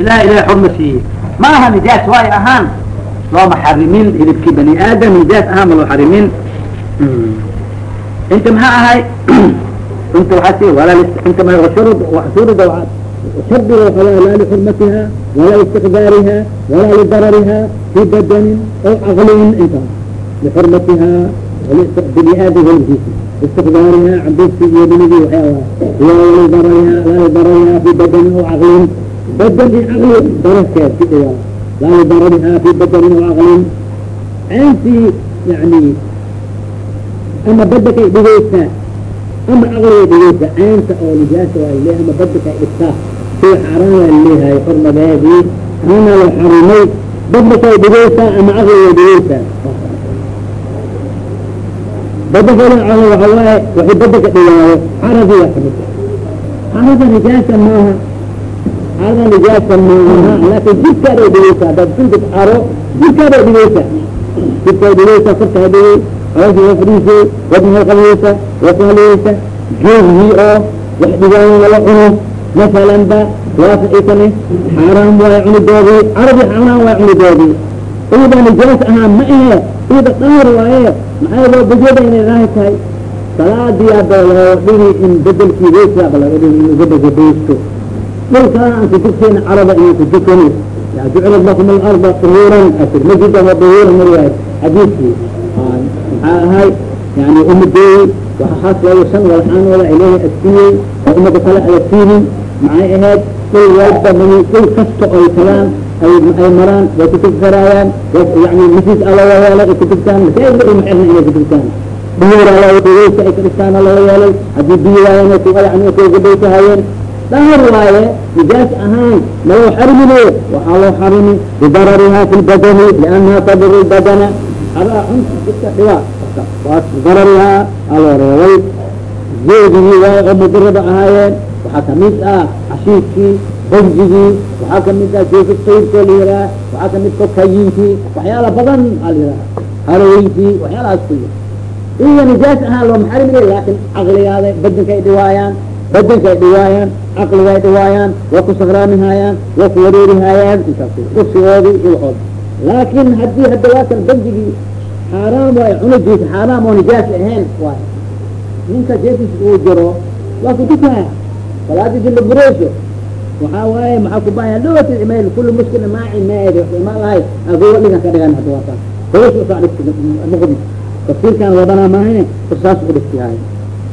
ilaah ilahay xurma siiyey. Ma nijaas waayo ahaan. Looma xarimin hilibkii bani aadam nijaas ahaan ma loo xarimin. Inta maxaa ahay? Inta waaa si wala inta ma shurud shurud waay laa lixurmatiha walaa listiqdaariha walaa lidarariha fi badanin aw caqlin inta. Lixurmatiha bini aadam hilibkiisa istiqdaariha cabdisi iyo binigi waxyaaba walidarariha laa lidarariha fi badanin aw caqlin badan iyo caqli dararkeed si dhigaa laa lidarariha fi badanin aw caqlin ceentii yani ama badakay dhigaysaa ama caqligay dhigaysaa ceenta oo nijaasa waa le ama badakay dhigtaa sida xaaraan waa xurmadeedii ana la xarimay badakay dhigaysaa ama caqligay dhigaysaa badakana waxa waaye waxay badaka dhigaayo xaradii waa ka mid xarada nijaasa maaha xarada nijaasa maaha laakin jidkaaday dhigaysaa hadaad kunta xaro jidkaaday dhigaysaa jidkay dhigaysaa korkaa dhigay caloosha fadhiisay wadnahay qabaysa wasaaliyeysa joogii oo wax dhigaayo lala cuno masalan ba waasaisane xaaraam cunidoodii carabi xaaraam waayo cunidoodii iyada nijaas ahaa ma ahe iyada dhaar waaye maxay loo bujada inay raahi tahay salaadii aba loo dhigi in bedelkii weysaaba laga dhigi in gabagabeysto dhulkaa aan kutukayna caraba inaan kutukani jucilat lakum alarda tuhuuran asir masjidan wa duhuuran marwaay xadiidkii. Maxaa ahay? Yani umadeeyey waxa haas waayo shan walxaanooda ilahay adsiiyey oo umada kale ala maxay ahayd? Dhul walba dhul kasta oy tagaan ay maraan way kutug karaayaan yani masiis alaga yeelay ay kutugtaan masaajid ay maxirna inay kutugtaan dhuhuur alaga dhugeysa ay ka dhigtaan alaga yeelay. Haddii biyo waayeen ay kuga yani kuga gabaysahayeen dhahar waaye nijaas ahaan ma loo xarimine waxaa loo xarimi bidarariha fi lbadani liannaha taduru lbadana adaa cunta iska dhiba dararihaa aloo reebay zoogigii waaye oo mudirada ahaayeen waxaa ka mid ah xashiiskii qonjigii waxaa ka mid ah qayrkoo la yihaha waxaa ka mid kokayinkii waxyaala badan aa la yihaha harooyinkii waxyaalahaas ku yir iya nijaas ahaan looma xarimine laakin caqligaada badanka ay dhiwaayaan badanka ay dhiwaayaan caqliga ay dhiwaayaan waa ku sakraamihaayaan waa ku wareerihaayaan intaas usigoodii iyo waxooda laakin haddii hadda waa kan banjigii xaaraam waayo cunugiisa xaaraam oo nijaas ahayn waayo ninka jeedis uu jiro waa kutukaa salaadisi labureyso waxaa waaye maxaa kubahaya looti meel kulu muskila maaci maed ma lahay agoga dhigan ka dhigan hadda waa hoos usaa dhigti maqdi tafsiirkan wadanaa maahane saas u dhigtihaay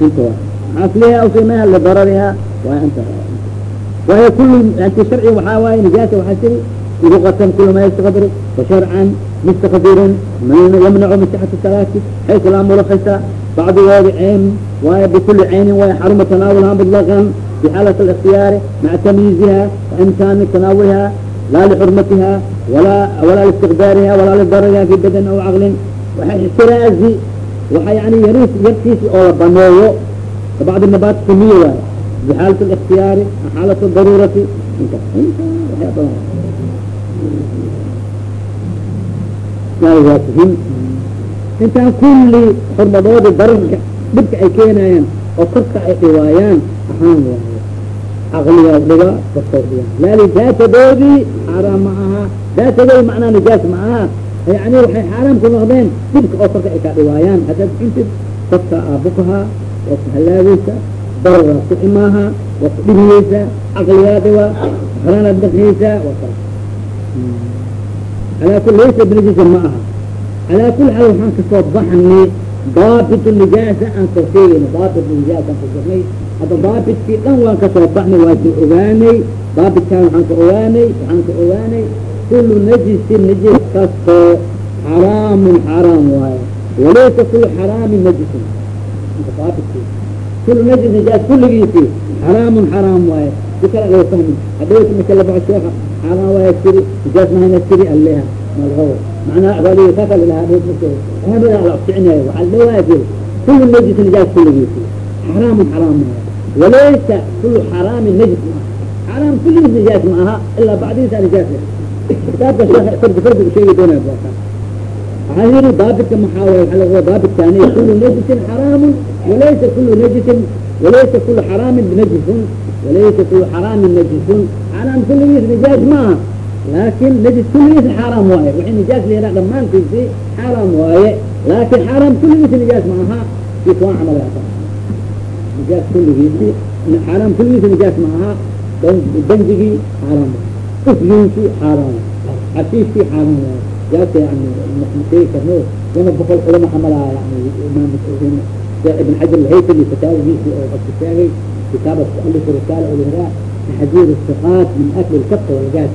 inta asliha aw imaa lidarariha way nt wahiy kulu nti sharci waxaa waaye nijaasa waxaa siri luqatan kula ma yastaqdir washarcan mustaqdirin yamnacu min sixati salaati xaysu laa mulakisa bacdigooda ceyn waaye bikuli caynin waaye xaruma tanaawulhaa mutlaqan fi xaalat اlاkhtiyaari maca tamyiiziha waimkaani tanaawuliha laa lixurmatiha walaa walaa liistiqdaariha walaa lidarariha fi badan aw caqlin waay xtiraazi waxa yani yariis yarkiisi oo la baneeyo bacd nabat kumiya waay bixaalat اlاkhtiyaari xaalat daruurati intaan kulli xurmadooda dararka dhibka ay keenayaan oo korka ay dhiwaayaan ahaan waayo caqligaa dhigaa korka laali daatadoodii xaaraam ma aha daatadoodi macnaa nijaas ma aha yani waxay xaaraam ku noqdeen dhibka oo korka ay kaa dhiwaayaan haddaad cuntid dadka aabukahaa waa ku halaageysa dararaa ku imaaha waa ku dhibiyeysa caqligaa dhiwa haranaad kul laysa binajisa ma aha calaa kuli xaal waxaan ka soo baxnay daabit nijaasa aan soo sheegayna daabit nijaas aan kasoognay hadda daabitkii dhan waan ka soo baxnay waan ka ogaanay daabitkaan waxaan ka ogaanay waxaan ka ogaanay kulu najisin najis kastoo xaraamun xaraam waayo walaysa kulu xaraamin najisin kul najis nijaas kulligiisii xaraamun xaraam waaye si kale loo fahmi hadhowt makalabao sheeka xaaraan waaya tiri nijaas mahana tiri aleha malhow macnaha abaliyo kaka lilahaa dhowt hada la ofsicinayo waxaa dhawaaya tiri kulu najis nijaas kulligiisii xaraamun xaraam waaye walaysa kulu xaraami najis ma aha xaraam kulligiis nijaas ma aha ilaa bacdigiisa nijaas kitaabka sheeka fardi fardi usheegi doonaya waxaa yidhi daabika maxaa way waa laga daabitkaaniy kulu najisin xaraamu walaysa kulu najisin walaysa kulu xaraamin najisun walaysa kulu xaraamin najisun xaraam kulligiis nijaas maaha laakin najis kulligiis xaaraam waaye waxay nijaas leedaa dhamaantiisii xaaraam waaye laakin xaaraam kulligiis nijaas ma aha kis camal nijaas kulligiisi xaaraam kulligiis nijaas ma aha danjigii xaaraam ufliinkii xaaraam cashiishkii xaaraam waaye jaasa yani masheegi karno lama boqol culama camalaa yani imaam ibn xajar alhaytami fataawigiisi oo qadka sheegay kitaaba alif risaala oo layiraa taxdiir istiqaad min akli lkabta walgaas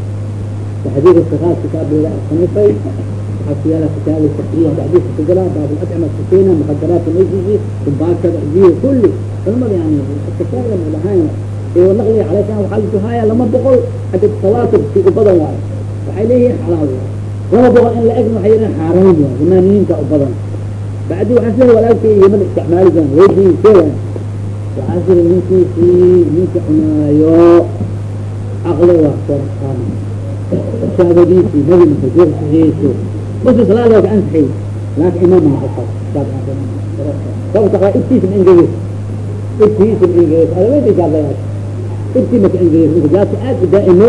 taxdiir istiqaad kitaab la sanifay waxaa ku yaalla kitaab tasriix xadiiska kujira baab اladcima sukina muqadaraat masjidi kubaakada biyo kulli culamada yani istiqaadan lahayn ee naqliga calaykan waxaa latuhaaya lama boqol xadid salaatib si u badan waayo lama boqol in la egna waxay yihiin xaaraan zamaaniyiinta u badan bacdi waxaa sida walaagtay iyo mada isticmaali doon weydii sheega waxaa sida ninkiisii ninka cunaayo caqli waa korqan shaabadiisii nabi makajoogsihiisu usu salaada ka ansixay laakin imaam ma noqon sababta qaa ma engegeys ibtiisa ma engegeys adaweyda gaadayaas ibtii maka engegeys ninka jaasa aad u daa'imo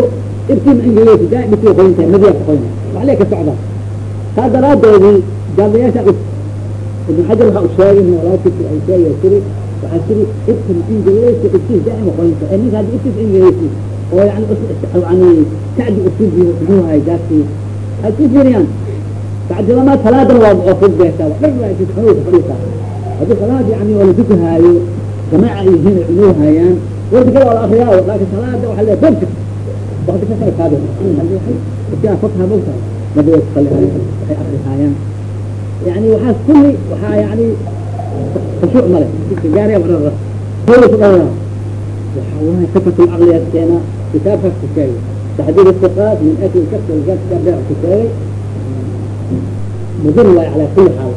ibtii ma engegeys daa qoyntahay nadiyaa ka qoynay waxlee ka socda saa daraadeedii gaadayaasha ibn xajar waxa u sheegay walaakisi ay sheegay tiri waxaa tiri ibti ma engegeys ibtiis daa'ima qoynta ee ninka haddi ibtiis engegeysi oo yani yani tacdi usubi muxuu ahay jaasi ay salaadana waa fog beeshaa dhan haddii salaad yani oo la dukahaayo jamaaca ay yihiin ay cunuu haayaan wardi kale waa la akriyaa laakin salaada waxa le bogta wakti ka kala kaado sia fatha bogta nabi waxay akrihaayaan yani waxaas kulli waxaa yani khushuuc male gaariya marara hoosu dhawaa waxa waay sifatu lcaqliyaas keena kitaabkaas ku sheegay taxdiir istiqaad min akli kafta kitaabka ku sheegay mudir waay calaa kuli xaal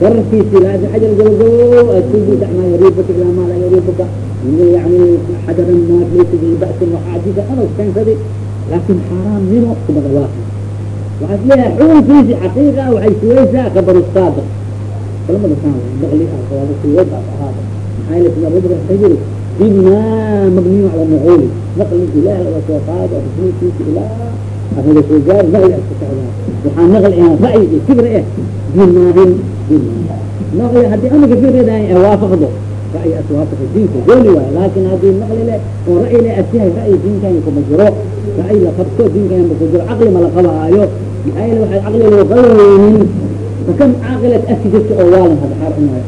dararkiisi laa xajar gabagabo asugi dacmaa yariibaka ilaa maa laa yariibaka yani xadaran maad laysa bihi ba'sin waxaadisa anog keensadi laakin xaaraam nimo kuma dhawaaqi waxaad leeyahay xukunkiisi xaqiiqa waxay suweysaa kabar saadiq kalamada kaan naqli ah sawaaba suweysa ahaada maxaa yeele sida rubra xijiri ima mabniyu cala nuquuli naqli ilaah laga soo qaado rasuulkiisa ilaa asaga soo gaari naqli aska socdaa waxaa naqli ah ra'yi iyo fikri eh diin maahin diin maahin naqli haddii anaga fikridahay ee waafaqdo ra'yi as waafaqo diinka gooli waayo laakin haddii naqli le oo ra'yi le asihay ra'yi diinkan kuma jiro ra'yi la qabto diinkan ma ku jiro caqli ma la qabahaayo maxaa yeele waxay caqli loo qalweynin fakam caaqilad aski jirta oo waalan hada xaar cunaayo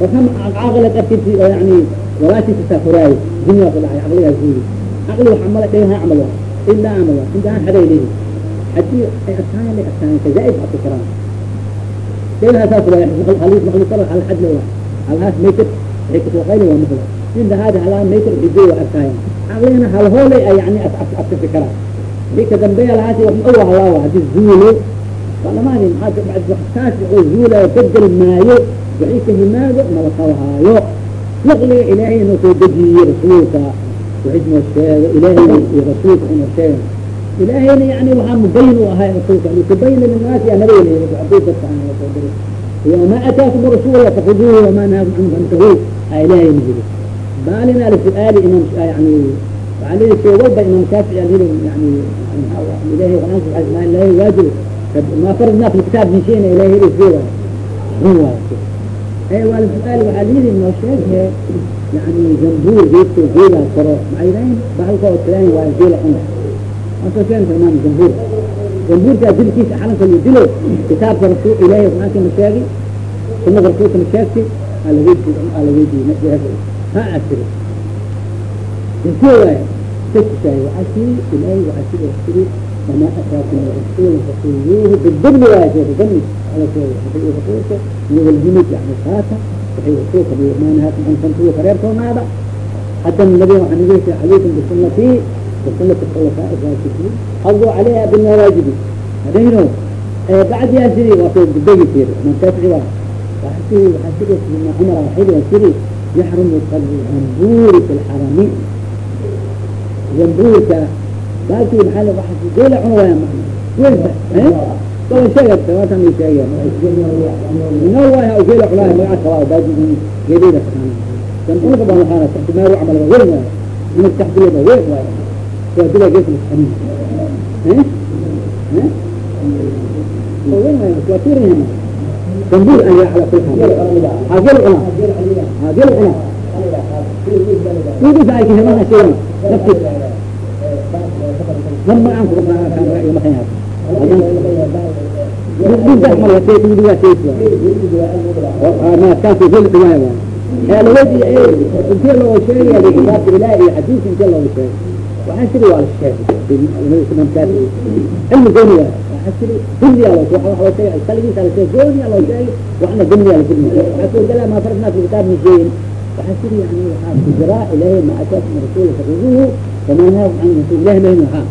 fakam caaqilad askiti oo yani walaashiisa saafuraayo dunya ku dhacay caqligaas guudi caqli waxa mala dhegaha camal waa ilaa camal waa intaan xaday lehi haddii ay adkaan lay adkaan kazaaid baa ku karaan dhegaha saas waa halis maqli karo hal xad lewa halhaas maytir waxay kusuuqayni waa maqla inta hada halaa maytir xido waa arkaayan caqligana hal hoolay ay yani askasi karaan haddii ka wax ma owa halaawa haddii zuulo bacd waxkaas oo zuulayo bedel maayo wixii ka himaado mala qabahaayo naqliga ilaahay inuu soo dejiye rasuulka waxisnoo sheega ilaahayna iyo rasuulka inuu sheega ilaahayna yani waxaa mubayin u ahay rasuulka litubayina linaasi yaa nabiga leeyahay haddii dadka aan la soo diray wama ataakum rasuula fakuduuhu wama nahaakum canhu fantahuu aa ilaahayna yiri baalina lisu'aali imam yani waxaa leeyahy shay walba imam shaafici yiri yani ilahay qur'aanka waxaa ilahay waajib ma faradnaa fi kitaab min shayna ilahay yiri sii waay waay waa lisu'aali waxaa layidhi noo sheeghe yani jambuur geedka geedaa koro maxay dahayn bahalka oo tilayn waa geela cuna waasoo sheegi karmaan jambuur jambuurkaa dilkiisa xalanka la dilo. Kitaabka rasul ilaahay qur'aanka ma sheegi. Sunada rasuulka ma sheegti alaweydi ama alaweydiina eeg ha casiro inti waay dajisaay wacasiri ilaahi wacasiri wasiri وma atاakum rasul fakuduuhu bidbl waadami rasulka niwaljunub yani saasa waxay rasulka bimanahaakum an tantugu kareertoonaada hadda nabi waxaa nagu heshay calaykum bisunati bisunati khulafaa raashidiin haduu calayha binawaajibi hadayno bacdi asiri waatoo degi tiri man shaafici waa r yaxrumu jambuuri fi xarami jambuurka baalki maaa wa dee la cuno waaya ma waa sheegata waa kan sheega inoo waaha o geela cunaayo magaca kabaa baadi geedeyda taqaana jambuurka baan waxaana taxtimaaru camal waa weyn waaya inag taxdiyada weyn waaya waa dila gees laxanin waa weyn waaya waa tirinayna dambuur ayaa ala kul xaal hagel cuna hagel cuna wiidisa ay kahemana sheegana naftis lama aan ku kan ra'yi ma kan wiidaas mar watay wiidigaa teyswa ma kan fi hel dhiwaaya waa ee lawadi intee loo sheegaya kitaabka ilaahi iyo intee looga sheegay waxaan siri waa la sheegay cilmi gooni waa waxaan siri dunya loo sheegay waxa sheegay kaligiisa la sheegay gooniya loo sheegay waxna dunya la sheegay waxaa soo galaa ma farqna fi kitaab min sheegin waxaan siri yani waxaa ku jira ilaahi ma ataakum min rasuuli fakuduuhu wama nahaakum can rasuuli ilahi mahin waxaa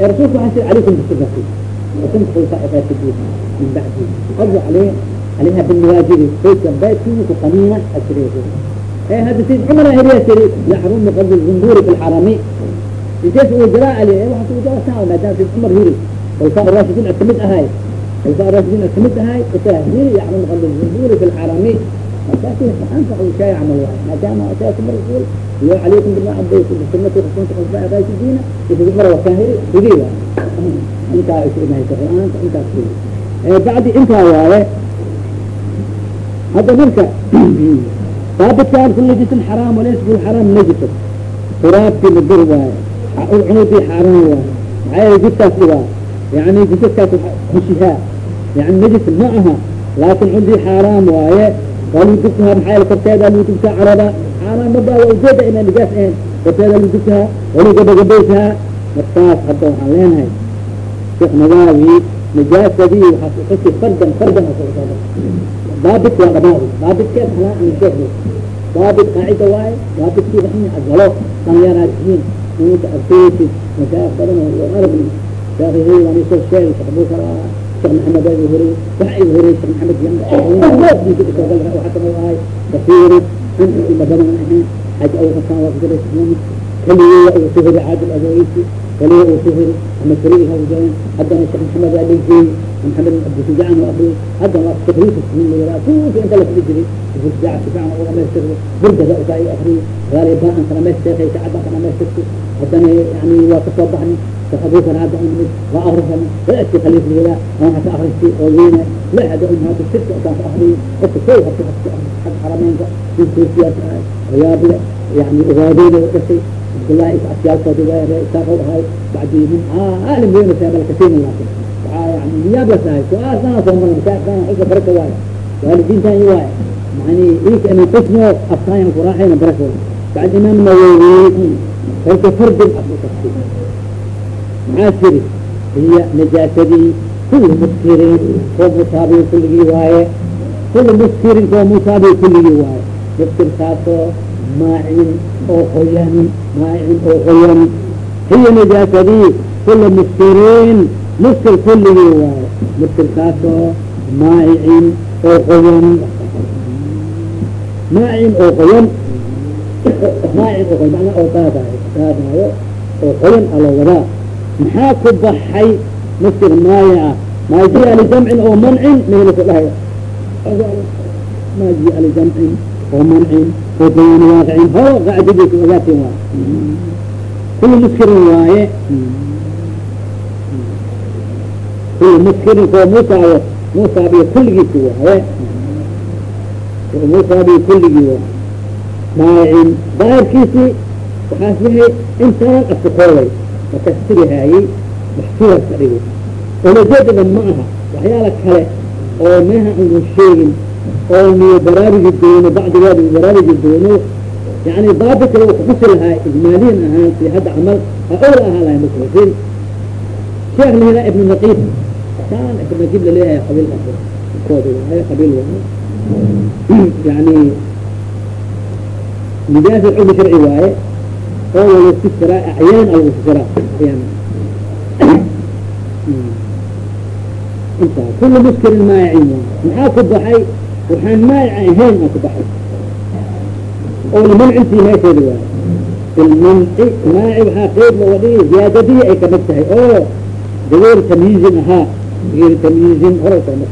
ee rasuulku waxaan siri calaykum bisirati وكنت خلفاء راشدين من بعده قضوا عليه عليها بالنواجذ بيت بيتي وقنينة أشريه ايه هذا سيد عمر هي يشري يحرم قبل الزنبور في jasa u jara ali waa kugu jawaabtaa maadaama sayd cumar yiri khulafaa rashidin ad ka mid ahay khulafaa rashidin ad ka mid ahay isaga yiri yacmal qalbjumhuur fi lcaalami markaasi anfac shay camal waay maadaama asaasma rasul iyo calaykum bima abaytu bisunati rasulka khulafaa rashidiina isagu cumar wakaa yiri higi wa intaa isu imahaysa qur'aanka intaas yiri bacdi intaa waaye hadda marka saabitkaan kulli jisin xaraam walaysbu xaraam najiso turaabkii mudur waaye cunudii xaaraan waay maxaa yel jidkaas dhibaa yani jisadkaas hushihaa yani najis ma aha laakin cunudii xaaraan waaye waa lagu dugsahaa maxaa yel korteeda lagu dugsahaa carada xaaraan mada waa ujeeda inaan nijaas ahayn korteeda lagu dugsahaa waa lagu gabagabaysahaa markaas hadda waxaan leenahay sheekh nawaawi najaasadii waxaa socosi fardan fardan oo socota daabit waa dhamaa daabitkeed halaa aan sheegno daabit qaacida waaye daabitki waa in adalo dhaliyaraasiin unuta abteysi mashaayik badan oo arab shaekh yahuudaan isoo sheegay sheekh abubakar sheekh maxamed aa hore waxaa iga horeeyey sheekh maxamed yanka waxaa ka mid ahay basiiri an ilma badan aan ahayn xaji awqasaan waa kujiray saxmani keligii waa iga soo caadil agoeysi keliya uu soo hori ama sariiha ujaleen haddana sheekh maxamed aa dhiggeeyey وراء كل أنت لك تجري يقول شجاع شجاعان وأنا ما يستر برد ذا أساي أخري غالبا أنت ما يستر شيء تعبك أنا ما يستر حتى يعني وتصبحني تخبوك أنا عبد عمري وأغرفني لا أشتي خليف لي لا أنا حتى أخرج شيء أولينا لا أحد أم هذا الست كانت أخري حتى شيء حتى حتى حرمين في سوريا ويابلة يعني أغادين وكسي عبد الله أشياء صديقة سافر هاي بعد من آه أعلم بين مسامل كثير من لكن يعني نيابة هاي سؤال ثاني صوم من yaabla tahay su'aasana soomara baraka waay waalidiintan waay yani ilka aman qismo aftayan kuraaxayna baraka bacd imaam nawawi kolka fardin afkasti maxaa jiri hiya najaasadii kulli muskirin oo musaabi kulligii waaye kulli muskirin oo musaabi kulligii waaye muskirkaasoo maacin oo qoyan maacin oo qoyan hiya najaasadii kulli muskirin muskil kulligii waayo muskilkaas oo maa'icin oo qoyan. Maa'icin oo qoyan. Maa'icin oo qoyan macnaa oo daadaayo daadaayo oo qoyan alo maxaa ku baxay muskil maaya ah? Maa jia oo mancin mila ku dhahay. Maa jia oo mancin oo bayan waaqicin ho qaacidadiisa ogaatin waayo kulli muskilin waaye kulu muskirin koo muusaayo muusaabiyo kulligiisi waaye muusaabiyo kulligii waaye maayicin daahirkiisii waxaas yahay intaan asukooday makastirihaayey maxsuura ka dhigo olajeedada ma aha waxyaala kale oo meeha aanu sheegin oo niyo baraarigi doono bacdigeeda baraarigi doono yani daabitka uu kuxusi lahaa ijmaaliyan ahaan si hadda camal ha owl ahaa lahay muslimiin sheekh lahila ibn naqiib kan ibn naqiib la leeyahay qabiil kooda waaye qabiil waaye yani nijaasa xukmi sharci waaye oo walastiraa acyaan alwstiraa ayan inta kula muskirin maayicin maxaa ku baxay waxaan maayic ahayn aa ku baxay oo limancintii meesheeda waay ilmanci maaci waxaa qeyb looga dhigi ziyaadadii ay ka mid tahay oo gayr tamyiizin ahaa gayr tamyiizin ka mid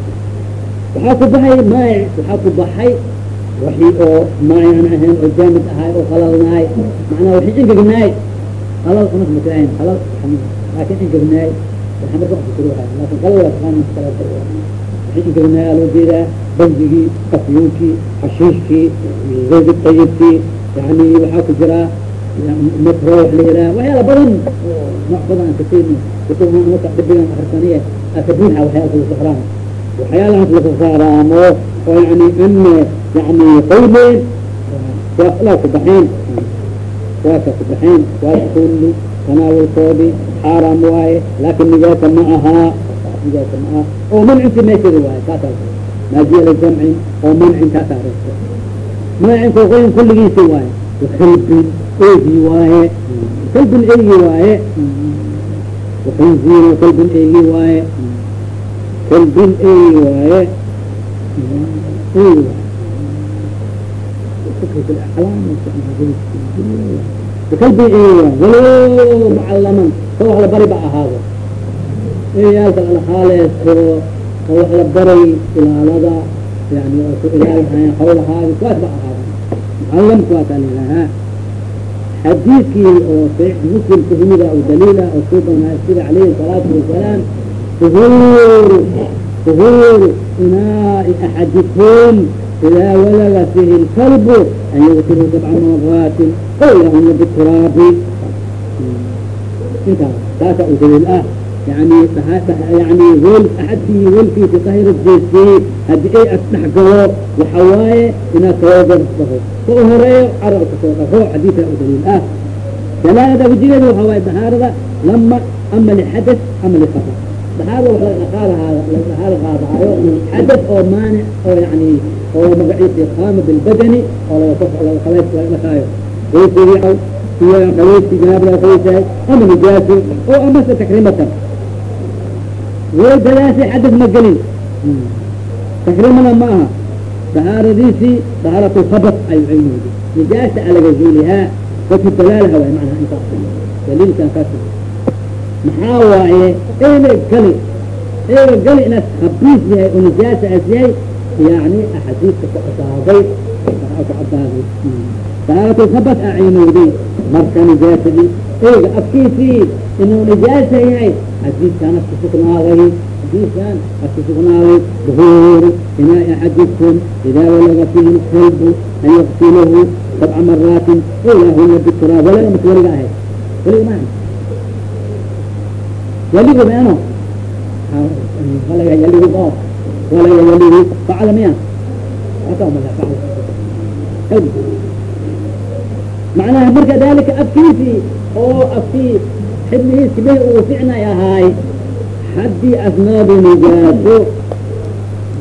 waxaa ku baxay maayic waxaa ku baxay waxi oo maayaan ahayn oo jaamid ahaay oo qalalnaay macnaa waxi ingegnaay halal unas mataahin halal laakin ingabnaay waxa marka kukuruha laakiin kalawaan ingabnaay loo jeedaa bangigii afyuunkii xashiishkii zayd tayibkii yani waxaa ku jiraa metro wax la yiraa waxyaala badan nooc badan aan kasayni kutubna marka dhibigan akrisaniye akabuuxa waxyaala kala sahraan waxyaalahaas laka saaraamo oo yani ama yani qawleen waa ku waaka ku waaka kulli tanaawulkoodii xaaraam waaye laakin nijaasa ma ahaa nijaasa ma aha oo mancinki meeshadi waaye kaasa maajiya lijamcin oo mancin kaasa areerta mancinku qoyn kulligiisi waaye wakalbin eegi waaye kalbin eegi waaye wakanziir kalbin eegi waaye kalbin eegi waaye eegi kalbi eeya walo mucallaman ka wax la bari ba ahaado. Eyaalka alhaaleeso ka wax la baray ilaalada yani ku ilaalihayan hawlahaadi kuwaas ba ahaado. Mucallam kuwaasaa lailahaa xadiidkii oo saxiix muslim kuhimida oo daliila oo soo banaa sida calayhi salaatu wasalaam uhuuru uhuuru inaai axadikum idaa walaga fihi lkalbu an yugtilu sabca maraatin o yahuna bituraabi intaas taasa u ah yani yani wel axadkii welkiisa tahira jeestiyey haddii ay asdhex galo waxa waaye inaad tooga dhaho ka horeeyo carab ka soo dhaho xadiisa u daliil ah salaada wajigeeda waxa waaye dahaarada lama ama lixadas ama lisafar dahaarada wax laqaal qaadaayo xadas oo maanic oo yani oo magaciisa qaama bilbadani oo lagaqalayslakaayo waysigiiaw iyo qalaysahay ama nijaaso oo amase takrimatan way dadaasay xadas ma gelin. Takrimada ma aha dahaaradiisii dahaaratu khabat ayu aynoodi nijaasa alaga zuulihaa waki dalaalaha waay manaha intaas daliilkan kaas maxaa waaye? Eyna gali. Eyga gali inaad khabiis yahay oo nijaasa as yahay yani axaadiiska ku cadaaday ku cadaaday dahaaratu khabat a aynowday marka nijaasadii eyga afkiisii inuu nijaasa yahay xadiidkaan aska sugnaaday xadiidkaan aska sugnaaday duhuuru inaa axadikum idaa walaga fihi lkalbu an yaktilahu sabca maraatin ilahuna bikraa walaga mas weliga ahayd weliga maaha weligu meeno walaga yaligu oo walaga yaligu facala miya macnaha marka dalika afkiisii oo afkii xibnihiis kibih uu ficnay ahaay haddii asnaadu nijaaso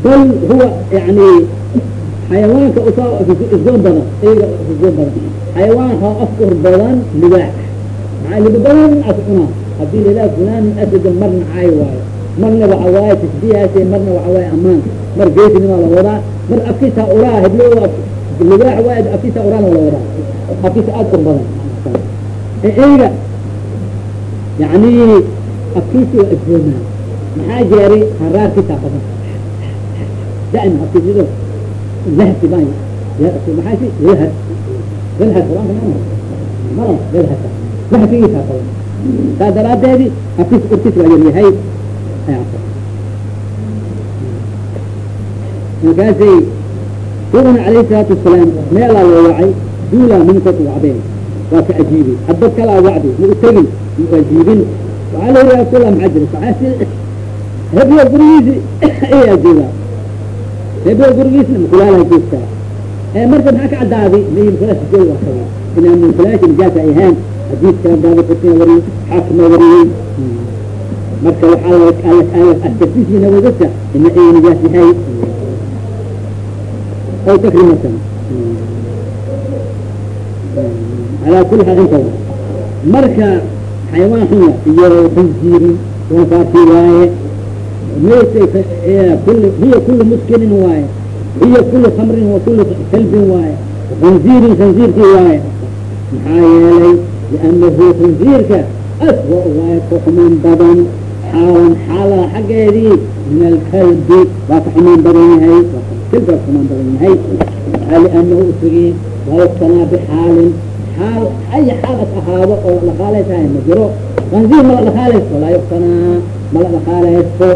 bal huwa yani xayawaanka usaa badan iyaga isgoon badan xayawaanka afkur badan libaax maxaa liba badan as cunaa haddii lilah fulan asada marna caay waayo marna waxa waaye tasbiihaas marna waxa waaye amaan mar geesinimaa la wadaa mar afkiisa uraa heblo libaax waay afkiisa uraana la wadaa afkiisa aad kur badan eyga yani afkiisi waa isgoona maxaa jeeri haraarkiisa badan daima afkiisido lahsi baa maxaasi lahad lahad qur'aanka mara lahad lahsigiisa badan saa daraadeedi afkiis urkiis waa yaryahay markaasay rugna alayhi salaatu wasalaam meelaa loo wacay duulaa minkood wacdeen waa ka ajiibay hadba kalaa wacdi ma u tegin ma ajiibin waxaa la yidhi rasulla maxaa jira saxaasi hebyo gurigiisi ayaa joogaa hebyo gurigiisna mukulaalaha joogtaa ee marka maxaa ka caddaaday may mukulaasha joog waa kaway inaa mukulaasha nijaasa ay ahaan xadiidka daada kurtina wariyey xaakima wariyey marka waxaa askartiisiina wadata ina ay nijaas yahay aw takrimatan calaa kuli xaal inta marka xayawaan iyo khanziirin wafaarkii waaye hiya kulu muskinin waaye hiya kulu khamrin wa kulu kalbin waaye khanziirin khanziirkii waaye. Maxaa yeelay liannahu khanziirka aswa waaye ka xumaan badan xaalan xaalada xaggeedii min alkalbi waa ka xumaan badan yahay kalbi waa ka xumaan badan yahay. Liannahu isagii walastanaa bixaalin xaal ay xaal as ahaado oo la dhaqaaleysahay ma jiro kanziir mala dhaqaaleysto laa yuktanaa mala dhaqaaleysto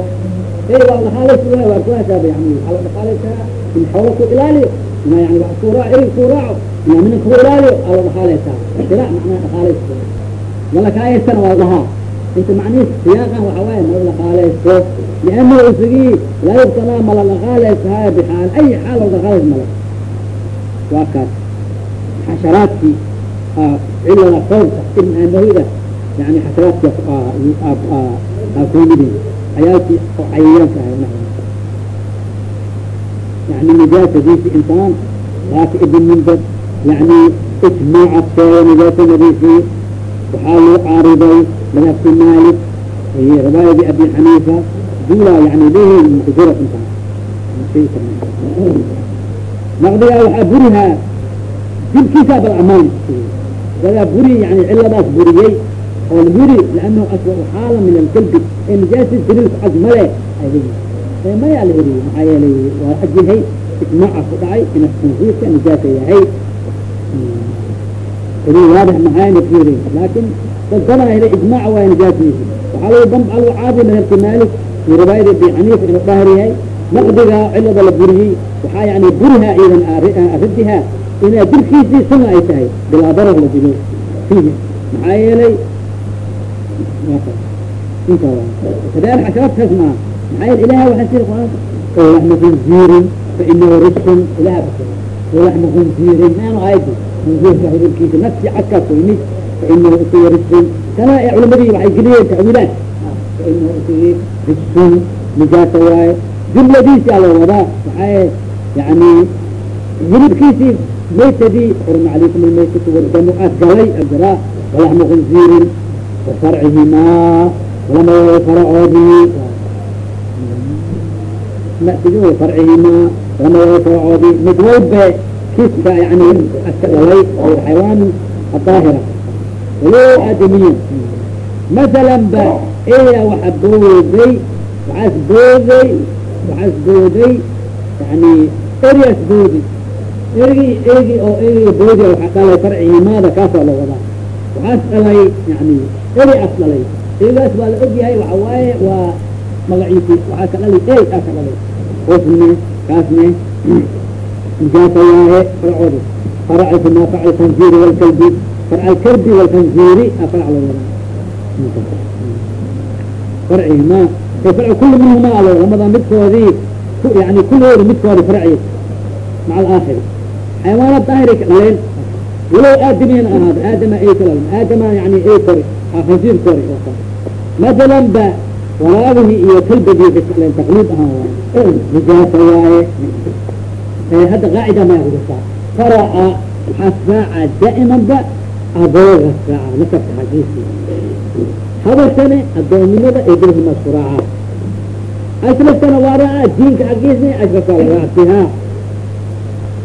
ay waa dhaqaaleysto wa waa kuwaasaaba yani waxaa la dhaqaaleysaa in xoola ku ilaaliyo ina yani wax ku raaco erig ku raaco ina mina ku ilaaliyo aa la dhaqaaleysaa shira macnaha dhaqaaleysto mala kaayeystana waa dhahaa inta macnihiis siyaaqan waxa waaye mala dhaqaaleysto liannahu isagii laa yuktanaa mala dhaqaaleysahay bixaal ay xaal la dhaqaaleys mala waa kaas xasharaadkii cilada qowlka ibn amahida yani xasharaadki kuyimidin cayaalkii cayayaanka ah yani nijaasadiisi insaan laaki ibn mundar yani ijmaaca sheega nijaasadiisi waxaa loo caariday madhabki malik iyo riwaayadii abi xaniifa dula yani lehi mujura intaan naqdigaa waxaa burihaa dilkiisaa bal amaan dadaa buri yani ciladaas buriyey oo buri lianahu aswa xaala min alkalbi ee nijaasi daliilku cad male ay leeyihiin mayaa la eriyey maxaa yeelay waa ajyahay ijmaaca ku dhacay ina tansiirka nijaasa yahay eri waadix maxayna fiiri laakin dadbadan hele ijmaaca waaya nijaasiisi waxaa lagu dam lagu caadi madhabki maalik iyo riwaayada abi xaniifa inuu dhahar yahay naqdiga cilada la buriyey waxaa yani burihaa idan radihaa inaa dilkiisii suna ay tahay bilaa la dilo maxaa yeelay? Inta kadalik xasharaadkaas maa maxaa yeele ilaha waxaa siri qur'aanka khinziirin fainahu risun ilaha bas khinziirin. Maanu aayadi khinziirka hudurkiisa nafsi cadkaas weyni fainahu isiga risun kana ee culamadii waxay geliyeen ta'wiilaan fainahu isigi risun nijaasa waaye. Jumladiisi ala wadaa maxaa yani hilibkiisii maytadii xurma calaykum almaytatu wadamu aad galay ajiraa walaxmu khinziirin wafarcihimaa lamada faracoodii masigi farcihimaa lamada faracoodii mid walbe kiska yani aska dhalay oo xayawaan adaahira walow aadamiya masalan ba eya waxa booday waxaas booday waxaas booday yani erias boodi erigi erigi oo erigi boodi waxaa dhalay farcihimaada kaasoo la wadaa. Waxaas dhalay yani eri as dhalay erigaas waa la ogyahay waxa waaye waa magaciisi waxaa ka dhali ey aa ka dhalay. Qofne kaasne nijaasa waaye farcoodi faracihima farc alkhanziiri walkalbi farc alkalbi walkhanziiri a farc la wadaa. Farcihima farc kuli minhuma alo lamada midkoodii yani kulooda midkoodi farci. Maca alaakhiri xayawaanad daahiri ka dhaleen walow aadamiyana ahaado aadama ay kala aadama yani ay kori khansiir kori oo kale matalan ba waraabihii iyo kalbigii kaleen taqliid ahaan waaye nijaasa waaye hadda qaacida maya kujirtaa faraca waxaa raaca daa'iman ba abooga raaca nasabka xagiisi habarkane addoonnimada ee dilhima isku raaca ashrafkana waa raaca diinka xagiisni ashrafka la raacsihaa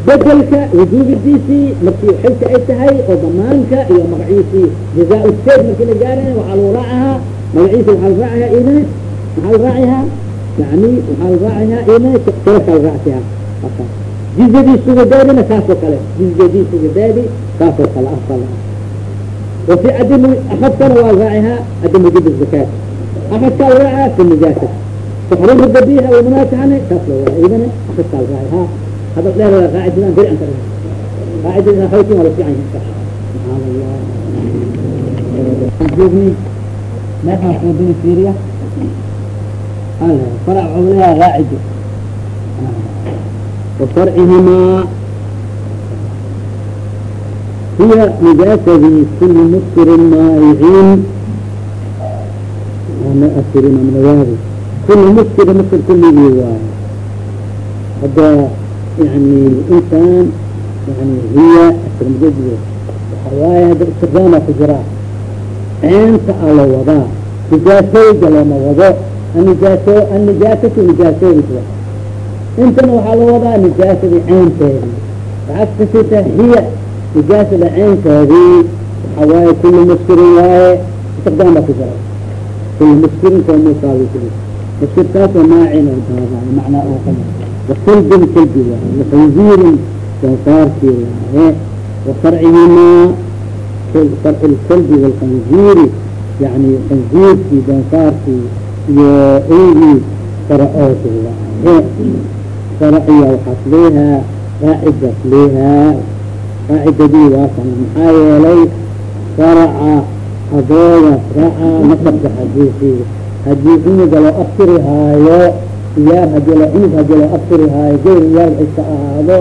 bedelka wujuubidiisii markii xilka ay tahay oo damaanka iyo magaciisii jazaa markii la gaaraya waxaa lagu raacahaa magaciisa waxaa la maxaa la raacahaa yani waxaa la raacahaa ina sharafaa la raacahaa. Jizadii sugadadina saas oo kale jizadii sugadadi saas kale ah, afal ah. wafi adim ahadkana waa raacahaa adim wujub zakaat. Ahadkaa la raacahaa fi nijaasa. Taxriim dabiha wamanatahane saas loo raaca idana ahadkaa la raacahaa hadas dheer qaacidadaan beri an ka dhiga qaacidada haytin waa la fiican yahay subxaan allah joogni meekaan kuwadini fiiriya al farac coglaha qaacido wa farcihimaa hiya nijaasadi kulli muskirin maayiciin asirina min awaadi kulli muskira muskir kulligii waayo hadda yani insan yani hiya tirmidadiyo waxawaaye hadda istirdaama ku jiraa ceenta a la wadaa nijaasooyga looma wado anijaasoo anijaasatu nijaasooyga intana waxaa la wadaa nijaasada ceenteedii aagtasita hiya nijaasada ceenteedii waxa waaye kulu muskirin waaye istirdaama ku jira kulu muskirin koo musaawi kuli muskirkaasoo maacin macnaa oo qalin كلب وخنزير وصار في وفرعهما sharci lkalbi walkanziiri yani kanziirkii dansaarkii iyo eygii sharacooda waaye sharciya waxaas leehaa qaacidaas leehaa qaacidadii waasana maxaa yeelay sharaca adooga raca nasabka hadiisi hadii cunuga loo aftiri haayo iyaar haddii lo cunug haddii loo aftiri haayo geyr iyaar iska ahaado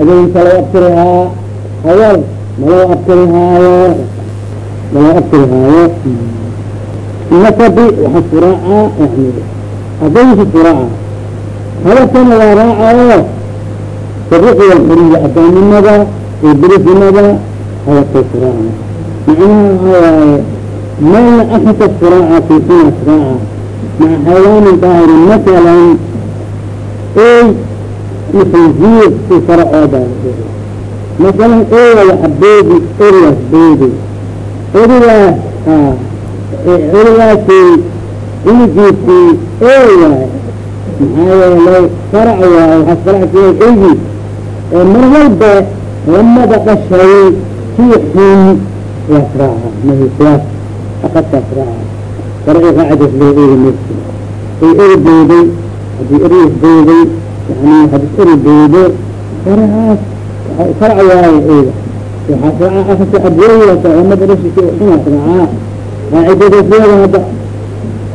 adooyinka loo aftiri haa hawal maloo aftiri haayo maloo aftiri haayo nasabi waxa furaaca yani adooyinka furaaca habarkana waa raaca o tariqi walxuriya adoonnimada iyo berisimada habarkay furaaca. Macnaha waxaa waaye meelna akhasa furaaca fiikinas raaca maca xayawaanin daahirin masalan ey isanziir si faracooda masalan eya waxa beedi erigaas beedi erigaas erigaasi inigiisii ey waay maxaa yeelay farac waay waxaa farac kuya eygi ee mar walba lamada dhashay kii xun waas raaca mahikuwaas akaskaas raaca farci qaacidas loo eegi maysi ay eri beeday haddii eriis beeday yani hadis eri beedo faracaas farac waayo eyga waxaa raaca akaska abweyasa lamada dhashi kii xunaas raacaa qaacidadaas leeda hadda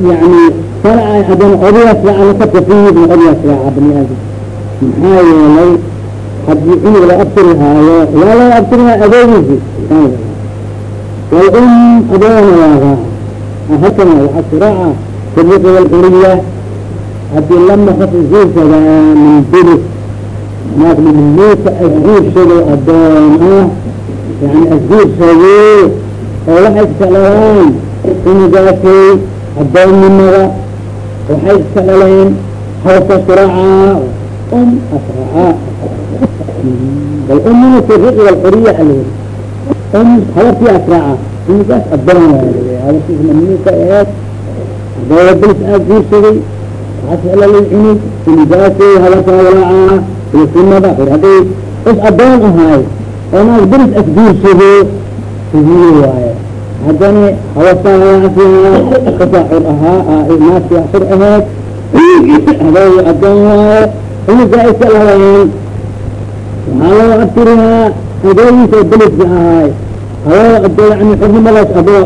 yani farca haddana odayaas raaca lakabka fiid odayaas raaca bani aadam. Maxaa yeelay haddii cunug la abtiri haayo waa loo abtiri haayo adeegiisi walum adoona waa raaca halkana waxaa suraaca tariiqi walxuriya haddii lama qof guursadaa min bilis naag mamluuka asguursado adoon ah yani asguursadee oo waxay iska dhalaan cunugaasay adoonnimada waxay iska dhaleen hawsa suraaca um asraca bal umina tariiqi walxuriya alii um habartii asraaca cunugaas adoon waa habartiis mamluuka aheed bilis aa guursaday waxaas elalay cunug cunugaasay habartaa walaacailisimada or hadday is adoon ahaay oo naag bilis asguursado sidiye waaye. Haddana habartaa walaacafihaa kasaa xur ahaa naaskia xur aheed adooga adoon waaye cunugaa iska lahayn. Waxaa loo abtirihaa adoogiisa beliska ahaay halo ado yani xurnimadaas adoo